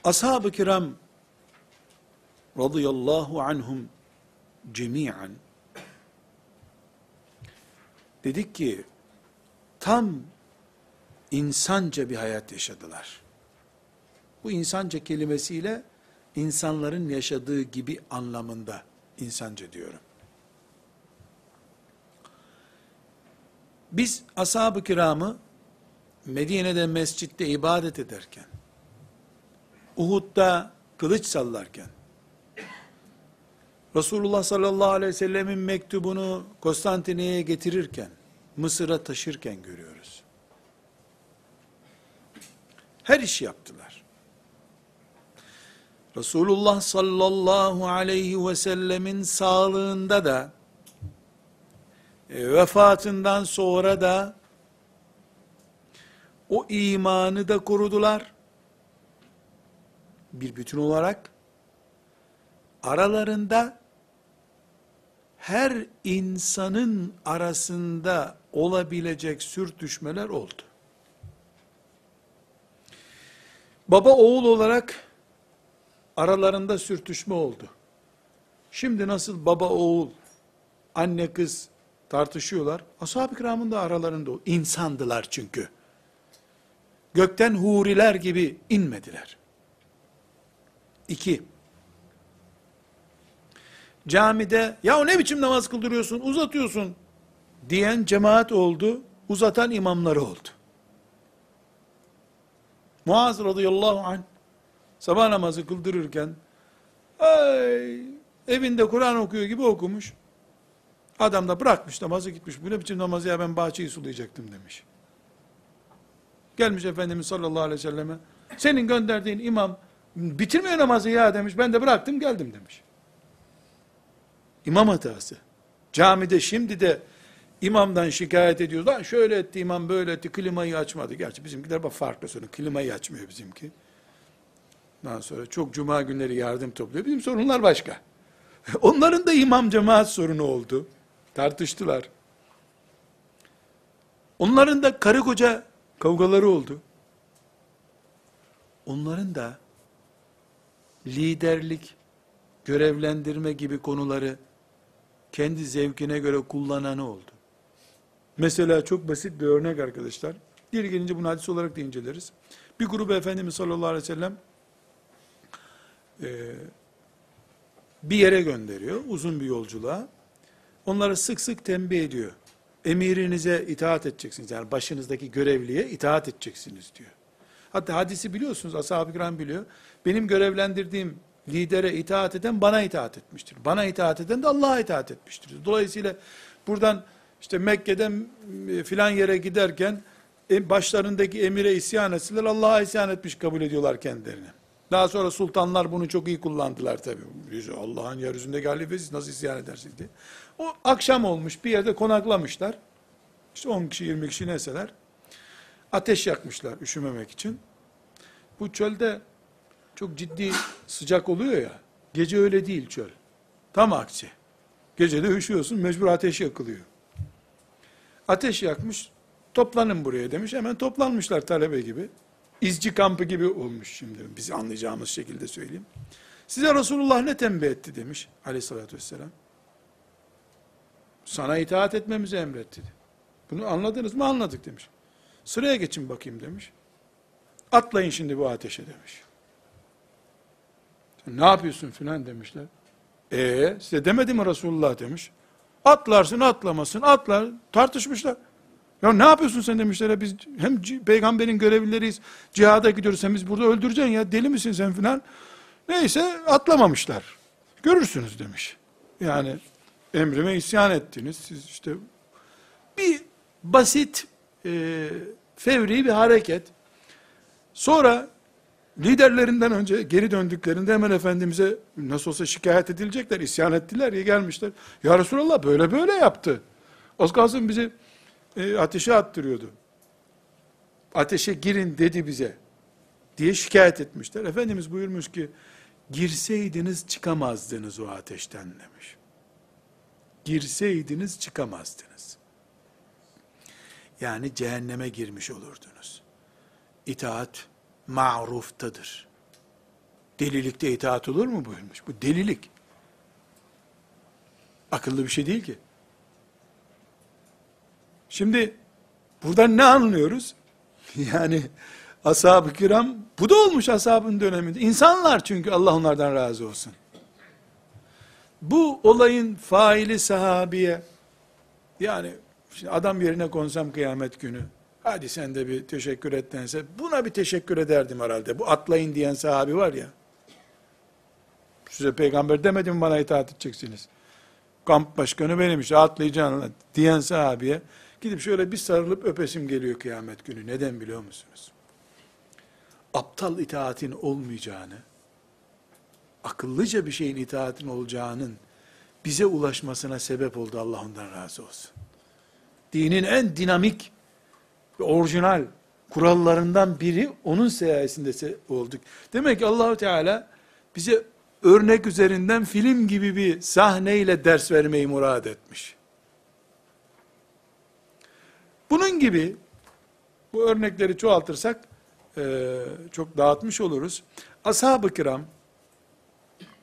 Speaker 1: Ashab-ı kiram radıyallahu anhum cemiyen dedik ki tam insanca bir hayat yaşadılar. Bu insanca kelimesiyle insanların yaşadığı gibi anlamında insanca diyorum. Biz ashab-ı kiramı Medine'de mescitte ibadet ederken, Uhud'da kılıç sallarken, Resulullah sallallahu aleyhi ve sellemin mektubunu Konstantinye'ye getirirken, Mısır'a taşırken görüyoruz. Her işi yaptılar. Resulullah sallallahu aleyhi ve sellemin sağlığında da, e, vefatından sonra da, o imanı da korudular. Bir bütün olarak, aralarında, her insanın arasında olabilecek sürtüşmeler oldu. Baba oğul olarak aralarında sürtüşme oldu. Şimdi nasıl baba oğul, anne kız tartışıyorlar. Ashab-ı kiramın da aralarında o. insandılar çünkü. Gökten huriler gibi inmediler. İki, camide ya ne biçim namaz kıldırıyorsun, uzatıyorsun diyen cemaat oldu, uzatan imamları oldu. Muaz radıyallahu anh sabah namazı kıldırırken ay, evinde Kur'an okuyor gibi okumuş. Adam da bırakmış namazı gitmiş. Bu ne biçim namazı ya ben bahçeyi sulayacaktım demiş. Gelmiş Efendimiz sallallahu aleyhi ve selleme senin gönderdiğin imam bitirmiyor namazı ya demiş. Ben de bıraktım geldim demiş. İmam hatası. Camide şimdi de imamdan şikayet ediyoruz. Lan şöyle etti imam böyle etti klimayı açmadı. Gerçi bizimkiler bak farklı sorun. Klimayı açmıyor bizimki. Ondan sonra çok cuma günleri yardım topluyor. Bizim sorunlar başka. Onların da imam cemaat sorunu oldu. Tartıştılar. Onların da karı koca kavgaları oldu. Onların da liderlik, görevlendirme gibi konuları kendi zevkine göre kullananı oldu. Mesela çok basit bir örnek arkadaşlar. Geri gelince bunu hadis olarak da inceleriz. Bir grubu Efendimiz sallallahu aleyhi ve sellem e, bir yere gönderiyor, uzun bir yolculuğa. Onları sık sık tembih ediyor. Emirinize itaat edeceksiniz. Yani başınızdaki görevliye itaat edeceksiniz diyor. Hatta hadisi biliyorsunuz, ashab-ı biliyor. Benim görevlendirdiğim lidere itaat eden bana itaat etmiştir. Bana itaat eden de Allah'a itaat etmiştir. Dolayısıyla buradan işte Mekke'den e, filan yere giderken e, başlarındaki emire isyan etsinler Allah'a isyan etmiş kabul ediyorlar kendilerini. Daha sonra sultanlar bunu çok iyi kullandılar tabi. Allah'ın yeryüzündeki halifesi nasıl isyan edersin diye. O akşam olmuş bir yerde konaklamışlar. İşte 10 kişi 20 kişi neseler. Ateş yakmışlar üşümemek için. Bu çölde çok ciddi sıcak oluyor ya. Gece öyle değil çöl. Tam aksi. Gecede üşüyorsun mecbur ateş yakılıyor. Ateş yakmış toplanın buraya demiş. Hemen toplanmışlar talebe gibi. İzci kampı gibi olmuş şimdi. Bizi anlayacağımız şekilde söyleyeyim. Size Resulullah ne tembih etti demiş aleyhissalatü vesselam. Sana itaat etmemizi emretti. Bunu anladınız mı? Anladık demiş. Sıraya geçin bakayım demiş. Atlayın şimdi bu ateşe demiş. Ne yapıyorsun filan demişler. Ee size demedi mi Resulullah demiş. Atlarsın atlamasın atlar tartışmışlar. Ya ne yapıyorsun sen demişler. Biz hem peygamberin görevlileriyiz. Cihada gidiyoruz. Sen biz burada öldüreceksin ya. Deli misin sen filan. Neyse atlamamışlar. Görürsünüz demiş. Yani emrime isyan ettiniz. Siz işte bir basit e, fevri bir hareket. Sonra liderlerinden önce geri döndüklerinde hemen Efendimiz'e nasıl olsa şikayet edilecekler, isyan ettiler ya gelmişler. Ya Resulallah böyle böyle yaptı. Az kalsın bizi e, ateşe attırıyordu. Ateşe girin dedi bize diye şikayet etmişler. Efendimiz buyurmuş ki girseydiniz çıkamazdınız o ateşten demiş. girseydiniz çıkamazdınız. Yani cehenneme girmiş olurdunuz. İtaat ma'ruftadır. Delilikte itaat olur mu buyurmuş. Bu delilik. Akıllı bir şey değil ki. Şimdi buradan ne anlıyoruz? Yani ashab-ı kiram bu da olmuş ashabın döneminde. İnsanlar çünkü Allah onlardan razı olsun. Bu olayın faili sahabiye yani şimdi adam yerine konsam kıyamet günü hadi sen de bir teşekkür et dense buna bir teşekkür ederdim herhalde. Bu atlayın diyen sahabi var ya. Size peygamber demedim bana itaat edeceksiniz. Kamp başkanı benim işte atlayacaksın diyen sahabiye gidip şöyle bir sarılıp öpesim geliyor kıyamet günü. Neden biliyor musunuz? Aptal itaatin olmayacağını, akıllıca bir şeyin itaatin olacağının bize ulaşmasına sebep oldu Allah ondan razı olsun. Dinin en dinamik ve orijinal kurallarından biri onun sayesinde olduk. Demek ki Allahu Teala bize örnek üzerinden film gibi bir sahneyle ders vermeyi murad etmiş. Bunun gibi bu örnekleri çoğaltırsak e, çok dağıtmış oluruz. Ashab-ı kiram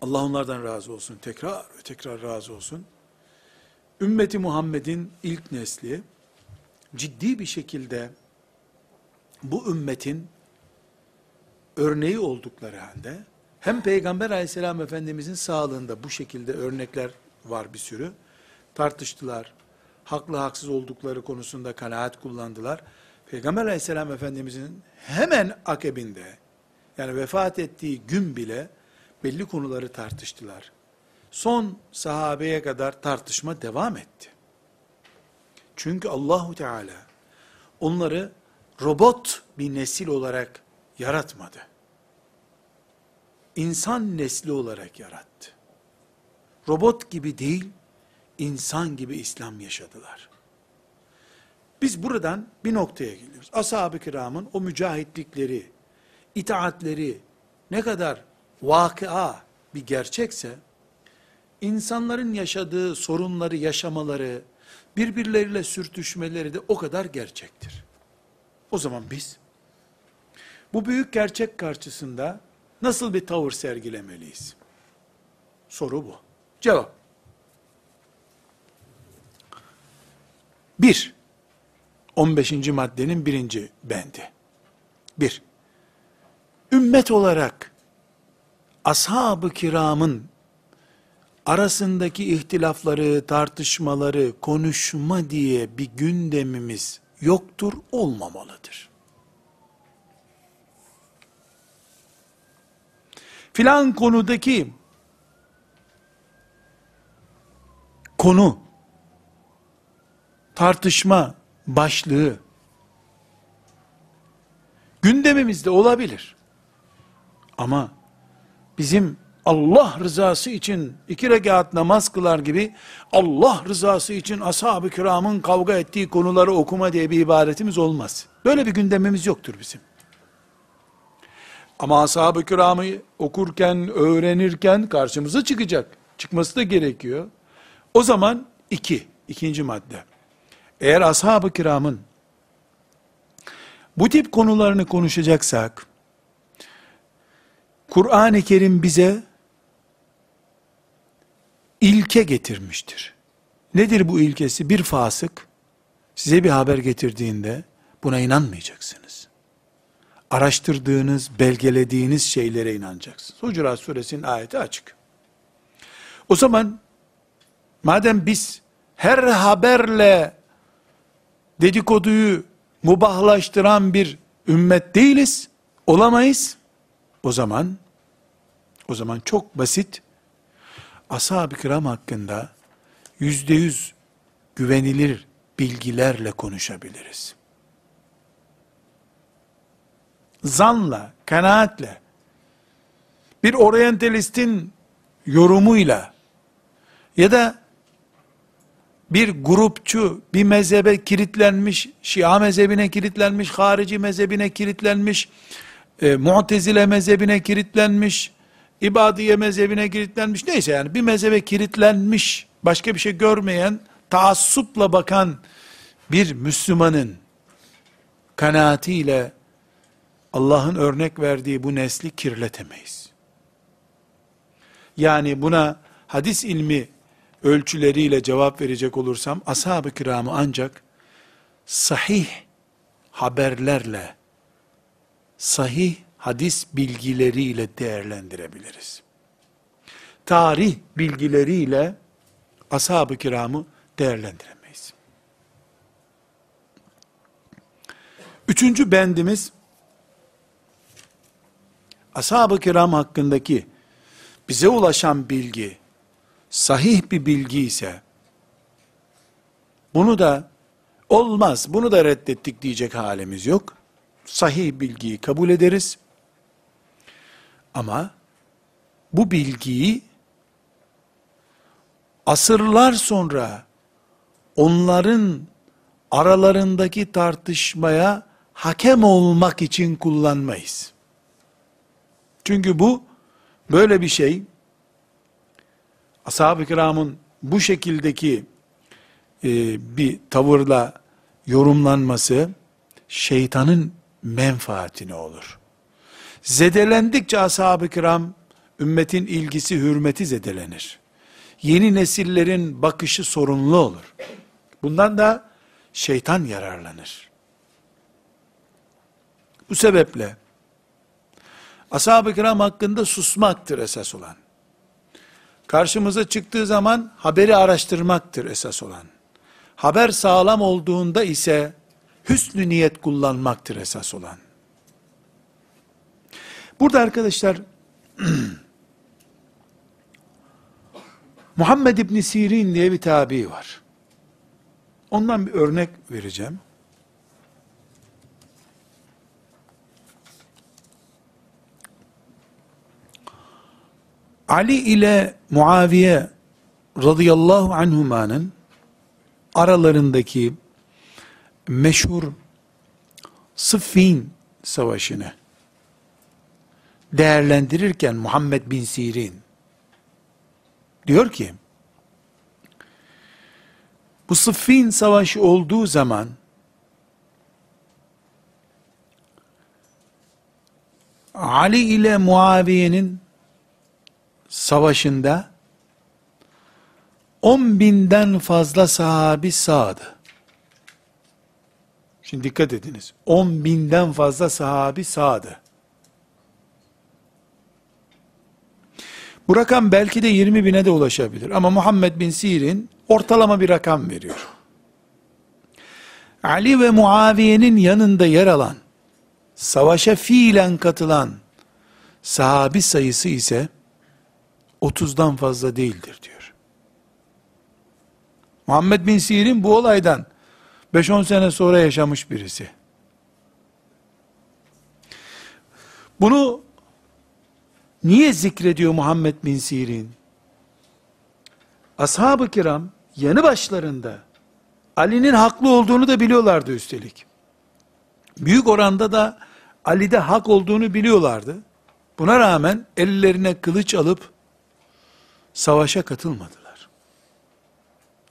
Speaker 1: Allah onlardan razı olsun. Tekrar tekrar razı olsun. Ümmeti Muhammed'in ilk nesli ciddi bir şekilde bu ümmetin örneği oldukları halde hem Peygamber aleyhisselam efendimizin sağlığında bu şekilde örnekler var bir sürü. Tartıştılar. Haklı haksız oldukları konusunda kanaat kullandılar. Peygamber aleyhisselam efendimizin hemen akabinde yani vefat ettiği gün bile belli konuları tartıştılar. Son sahabeye kadar tartışma devam etti. Çünkü Allahu Teala onları robot bir nesil olarak yaratmadı. İnsan nesli olarak yarattı. Robot gibi değil, insan gibi İslam yaşadılar. Biz buradan bir noktaya geliyoruz. Ashab-ı kiramın o mücahitlikleri, itaatleri ne kadar vakıa bir gerçekse, insanların yaşadığı sorunları yaşamaları, birbirleriyle sürtüşmeleri de o kadar gerçektir. O zaman biz, bu büyük gerçek karşısında nasıl bir tavır sergilemeliyiz? Soru bu. Cevap. Bir, 15. maddenin birinci bendi. Bir, ümmet olarak ashab-ı kiramın arasındaki ihtilafları, tartışmaları, konuşma diye bir gündemimiz yoktur, olmamalıdır. Filan konudaki konu, tartışma başlığı gündemimizde olabilir. Ama bizim Allah rızası için iki rekat namaz kılar gibi Allah rızası için ashab-ı kiramın kavga ettiği konuları okuma diye bir ibadetimiz olmaz. Böyle bir gündemimiz yoktur bizim. Ama ashab-ı kiramı okurken, öğrenirken karşımıza çıkacak. Çıkması da gerekiyor. O zaman iki, ikinci madde. Eğer ashab-ı kiramın bu tip konularını konuşacaksak, Kur'an-ı Kerim bize ilke getirmiştir. Nedir bu ilkesi? Bir fasık size bir haber getirdiğinde buna inanmayacaksınız. Araştırdığınız, belgelediğiniz şeylere inanacaksınız. Hucurat suresinin ayeti açık. O zaman madem biz her haberle dedikoduyu mubahlaştıran bir ümmet değiliz, olamayız. O zaman o zaman çok basit ashab-ı kiram hakkında yüzde yüz güvenilir bilgilerle konuşabiliriz. Zanla, kanaatle, bir oryantalistin yorumuyla ya da bir grupçu, bir mezhebe kilitlenmiş, Şia mezhebine kilitlenmiş, harici mezhebine kilitlenmiş, e, Mu'tezile mezhebine kilitlenmiş, İbadiye mezhebine kilitlenmiş, neyse yani bir mezhebe kilitlenmiş başka bir şey görmeyen, taassupla bakan bir Müslümanın kanaatiyle Allah'ın örnek verdiği bu nesli kirletemeyiz. Yani buna hadis ilmi ölçüleriyle cevap verecek olursam, ashab-ı kiramı ancak sahih haberlerle, sahih hadis bilgileriyle değerlendirebiliriz. Tarih bilgileriyle ashab-ı kiramı değerlendiremeyiz. Üçüncü bendimiz, ashab-ı kiram hakkındaki bize ulaşan bilgi, sahih bir bilgi ise, bunu da olmaz, bunu da reddettik diyecek halimiz yok. Sahih bilgiyi kabul ederiz. Ama bu bilgiyi asırlar sonra onların aralarındaki tartışmaya hakem olmak için kullanmayız. Çünkü bu böyle bir şey ashab-ı kiramın bu şekildeki e, bir tavırla yorumlanması şeytanın menfaatine olur. Zedelendikçe ashab-ı kiram ümmetin ilgisi, hürmeti zedelenir. Yeni nesillerin bakışı sorunlu olur. Bundan da şeytan yararlanır. Bu sebeple ashab-ı kiram hakkında susmaktır esas olan. Karşımıza çıktığı zaman haberi araştırmaktır esas olan. Haber sağlam olduğunda ise hüsnü niyet kullanmaktır esas olan. Burada arkadaşlar Muhammed İbni Sirin diye bir tabi var. Ondan bir örnek vereceğim. Ali ile Muaviye radıyallahu anhumanın aralarındaki meşhur Sıffin savaşını değerlendirirken Muhammed bin Sirin diyor ki bu Sıffin savaşı olduğu zaman Ali ile Muaviye'nin savaşında 10 binden fazla sahabi sağdı. Şimdi dikkat ediniz. 10 binden fazla sahabi sağdı. Bu rakam belki de 20 bine de ulaşabilir. Ama Muhammed bin Sirin ortalama bir rakam veriyor. Ali ve Muaviye'nin yanında yer alan, savaşa fiilen katılan sahabi sayısı ise 30'dan fazla değildir diyor. Muhammed bin Sirin bu olaydan 5-10 sene sonra yaşamış birisi. Bunu niye zikrediyor Muhammed bin Sirin? Ashab-ı kiram yanı başlarında Ali'nin haklı olduğunu da biliyorlardı üstelik. Büyük oranda da Ali'de hak olduğunu biliyorlardı. Buna rağmen ellerine kılıç alıp savaşa katılmadılar.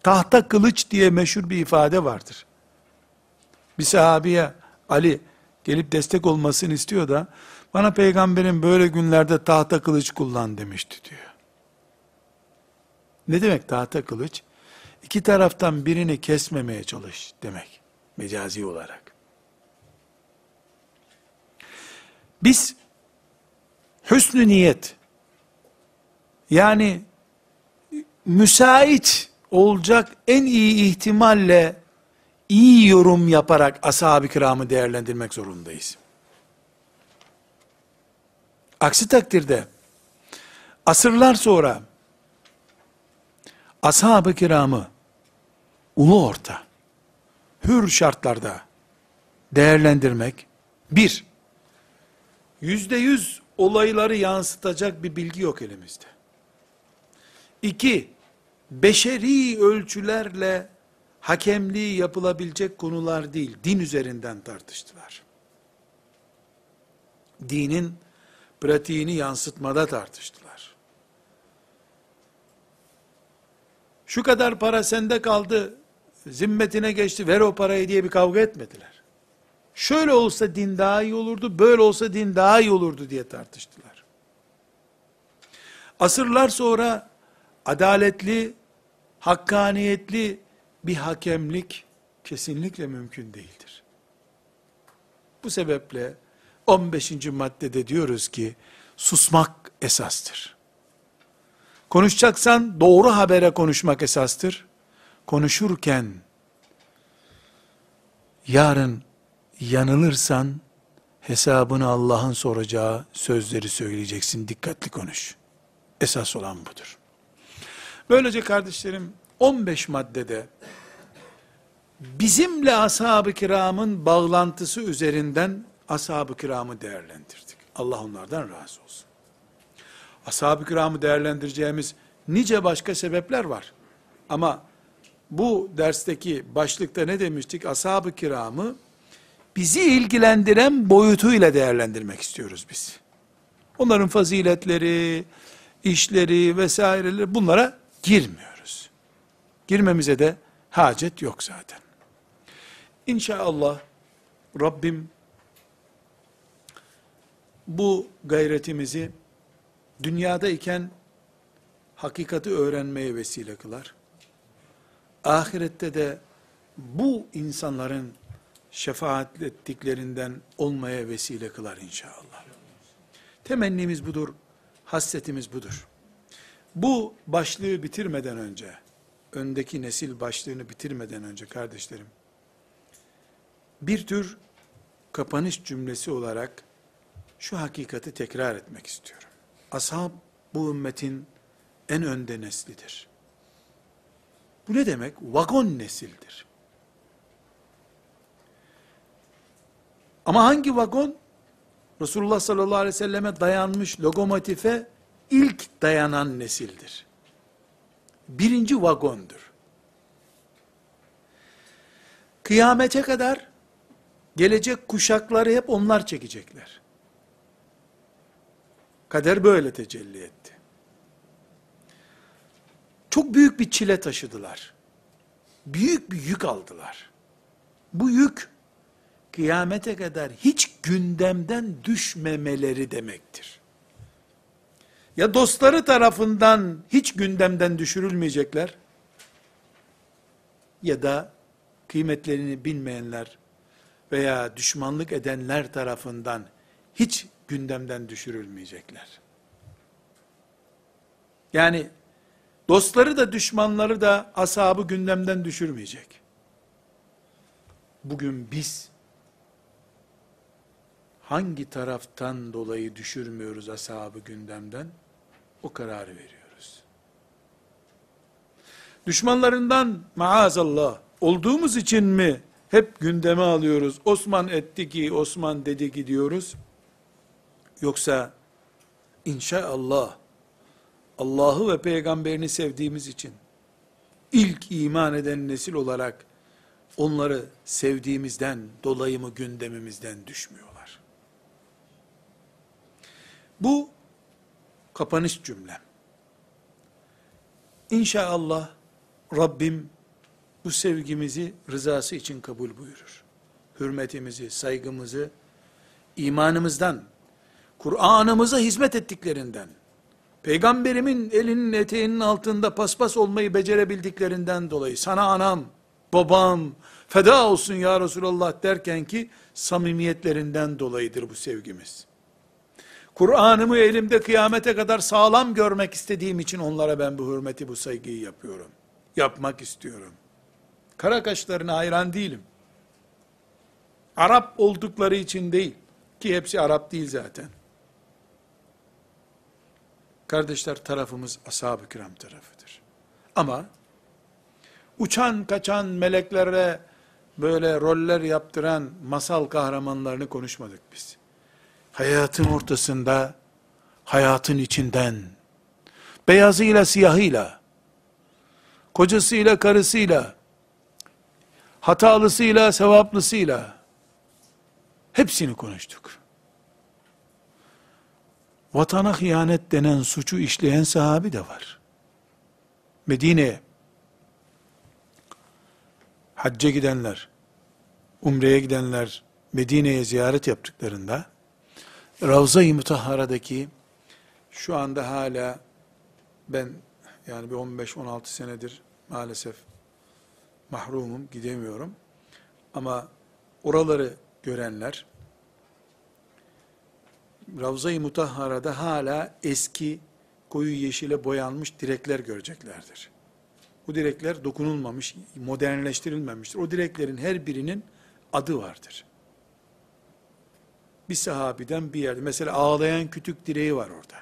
Speaker 1: Tahta kılıç diye meşhur bir ifade vardır. Bir sahabiye Ali gelip destek olmasını istiyor da bana peygamberin böyle günlerde tahta kılıç kullan demişti diyor. Ne demek tahta kılıç? İki taraftan birini kesmemeye çalış demek. Mecazi olarak. Biz hüsnü niyet yani müsait olacak en iyi ihtimalle iyi yorum yaparak ashab-ı kiramı değerlendirmek zorundayız. Aksi takdirde asırlar sonra ashab-ı kiramı ulu orta, hür şartlarda değerlendirmek, bir, yüzde yüz olayları yansıtacak bir bilgi yok elimizde. İki, beşeri ölçülerle hakemliği yapılabilecek konular değil, din üzerinden tartıştılar. Dinin pratiğini yansıtmada tartıştılar. Şu kadar para sende kaldı, zimmetine geçti, ver o parayı diye bir kavga etmediler. Şöyle olsa din daha iyi olurdu, böyle olsa din daha iyi olurdu diye tartıştılar. Asırlar sonra adaletli, hakkaniyetli bir hakemlik kesinlikle mümkün değildir. Bu sebeple 15. maddede diyoruz ki susmak esastır. Konuşacaksan doğru habere konuşmak esastır. Konuşurken yarın yanılırsan hesabını Allah'ın soracağı sözleri söyleyeceksin. Dikkatli konuş. Esas olan budur. Böylece kardeşlerim 15 maddede bizimle ashab-ı kiramın bağlantısı üzerinden ashab-ı kiramı değerlendirdik. Allah onlardan razı olsun. Ashab-ı kiramı değerlendireceğimiz nice başka sebepler var. Ama bu dersteki başlıkta ne demiştik? Ashab-ı kiramı bizi ilgilendiren boyutuyla değerlendirmek istiyoruz biz. Onların faziletleri, işleri vesaireleri bunlara girmiyoruz. Girmemize de hacet yok zaten. İnşallah Rabbim bu gayretimizi dünyadayken hakikati öğrenmeye vesile kılar. Ahirette de bu insanların şefaat ettiklerinden olmaya vesile kılar inşallah. Temennimiz budur, hasretimiz budur. Bu başlığı bitirmeden önce, öndeki nesil başlığını bitirmeden önce kardeşlerim, bir tür kapanış cümlesi olarak şu hakikati tekrar etmek istiyorum. Ashab bu ümmetin en önde neslidir. Bu ne demek? Vagon nesildir. Ama hangi vagon? Resulullah sallallahu aleyhi ve selleme dayanmış lokomotife ilk dayanan nesildir. Birinci vagondur. Kıyamete kadar gelecek kuşakları hep onlar çekecekler. Kader böyle tecelli etti. Çok büyük bir çile taşıdılar. Büyük bir yük aldılar. Bu yük kıyamete kadar hiç gündemden düşmemeleri demektir. Ya dostları tarafından hiç gündemden düşürülmeyecekler ya da kıymetlerini bilmeyenler veya düşmanlık edenler tarafından hiç gündemden düşürülmeyecekler. Yani dostları da düşmanları da ashabı gündemden düşürmeyecek. Bugün biz hangi taraftan dolayı düşürmüyoruz ashabı gündemden? O kararı veriyoruz. Düşmanlarından maazallah olduğumuz için mi hep gündeme alıyoruz? Osman etti ki, Osman dedi ki diyoruz. Yoksa inşallah Allah'ı ve peygamberini sevdiğimiz için ilk iman eden nesil olarak onları sevdiğimizden dolayı mı gündemimizden düşmüyorlar? Bu kapanış cümlem. İnşallah Rabbim bu sevgimizi rızası için kabul buyurur. Hürmetimizi, saygımızı imanımızdan, Kur'an'ımıza hizmet ettiklerinden, peygamberimin elinin eteğinin altında paspas olmayı becerebildiklerinden dolayı, sana anam, babam, feda olsun ya Resulallah derken ki, samimiyetlerinden dolayıdır bu sevgimiz. Kur'an'ımı elimde kıyamete kadar sağlam görmek istediğim için onlara ben bu hürmeti, bu saygıyı yapıyorum. Yapmak istiyorum. Kara kaşlarına hayran değilim. Arap oldukları için değil. Ki hepsi Arap değil zaten. Kardeşler tarafımız ashab-ı kiram tarafıdır. Ama uçan kaçan meleklere böyle roller yaptıran masal kahramanlarını konuşmadık biz. Hayatın ortasında, hayatın içinden, beyazıyla siyahıyla, kocasıyla karısıyla, hatalısıyla sevaplısıyla, hepsini konuştuk. Vatana hıyanet denen suçu işleyen sahabi de var. Medine'ye hacca gidenler, umreye gidenler, Medine'ye ziyaret yaptıklarında, Ravza-i Mutahhara'daki şu anda hala ben yani bir 15-16 senedir maalesef mahrumum, gidemiyorum. Ama oraları görenler, Ravza-i Mutahhara'da hala eski koyu yeşile boyanmış direkler göreceklerdir. Bu direkler dokunulmamış, modernleştirilmemiştir. O direklerin her birinin adı vardır. Bir sahabiden bir yerde, mesela ağlayan kütük direği var orada.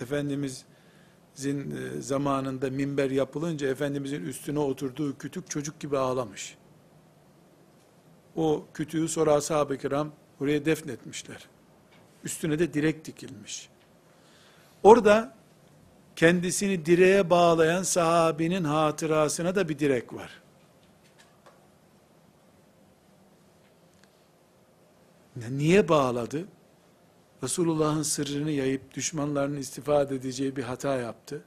Speaker 1: Efendimizin e, zamanında minber yapılınca Efendimizin üstüne oturduğu kütük çocuk gibi ağlamış. O kütüğü sonra ashab-ı kiram oraya defnetmişler. Üstüne de direk dikilmiş. Orada kendisini direğe bağlayan sahabinin hatırasına da bir direk var. Niye bağladı? Resulullah'ın sırrını yayıp düşmanlarının istifade edeceği bir hata yaptı.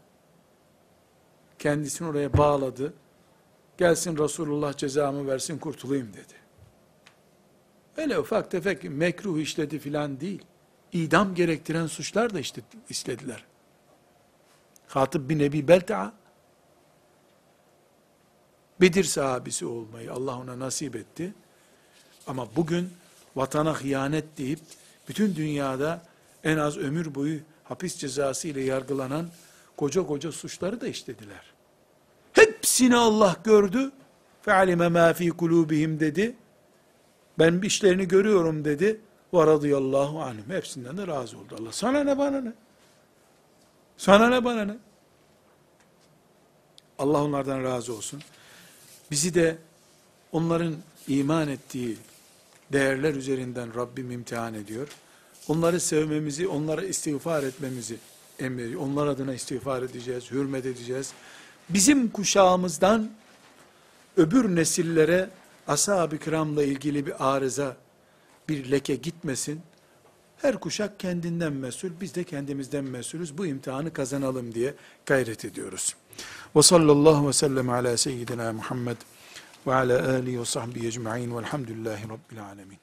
Speaker 1: Kendisini oraya bağladı. Gelsin Resulullah cezamı versin kurtulayım dedi. Öyle ufak tefek mekruh işledi filan değil İdam gerektiren suçlar da işte istediler. Hatip bin Ebi Belta'a Bedir sahabisi olmayı Allah ona nasip etti. Ama bugün vatana hıyanet deyip bütün dünyada en az ömür boyu hapis cezası ile yargılanan koca koca suçları da işlediler. Hepsini Allah gördü. فَعَلِمَ مَا ف۪ي قُلُوبِهِمْ dedi. Ben işlerini görüyorum dedi. Ve radıyallahu anhüm. Hepsinden de razı oldu Allah. Sana ne bana ne? Sana ne bana ne? Allah onlardan razı olsun. Bizi de onların iman ettiği değerler üzerinden Rabbim imtihan ediyor. Onları sevmemizi, onlara istiğfar etmemizi emrediyor. Onlar adına istiğfar edeceğiz, hürmet edeceğiz. Bizim kuşağımızdan öbür nesillere ashab-ı kiramla ilgili bir arıza, bir leke gitmesin. Her kuşak kendinden mesul, biz de kendimizden mesulüz. Bu imtihanı kazanalım diye gayret ediyoruz. Ve sallallahu ve sellem ala seyyidina Muhammed ve ala alihi ve sahbihi ecma'in velhamdülillahi rabbil alemin.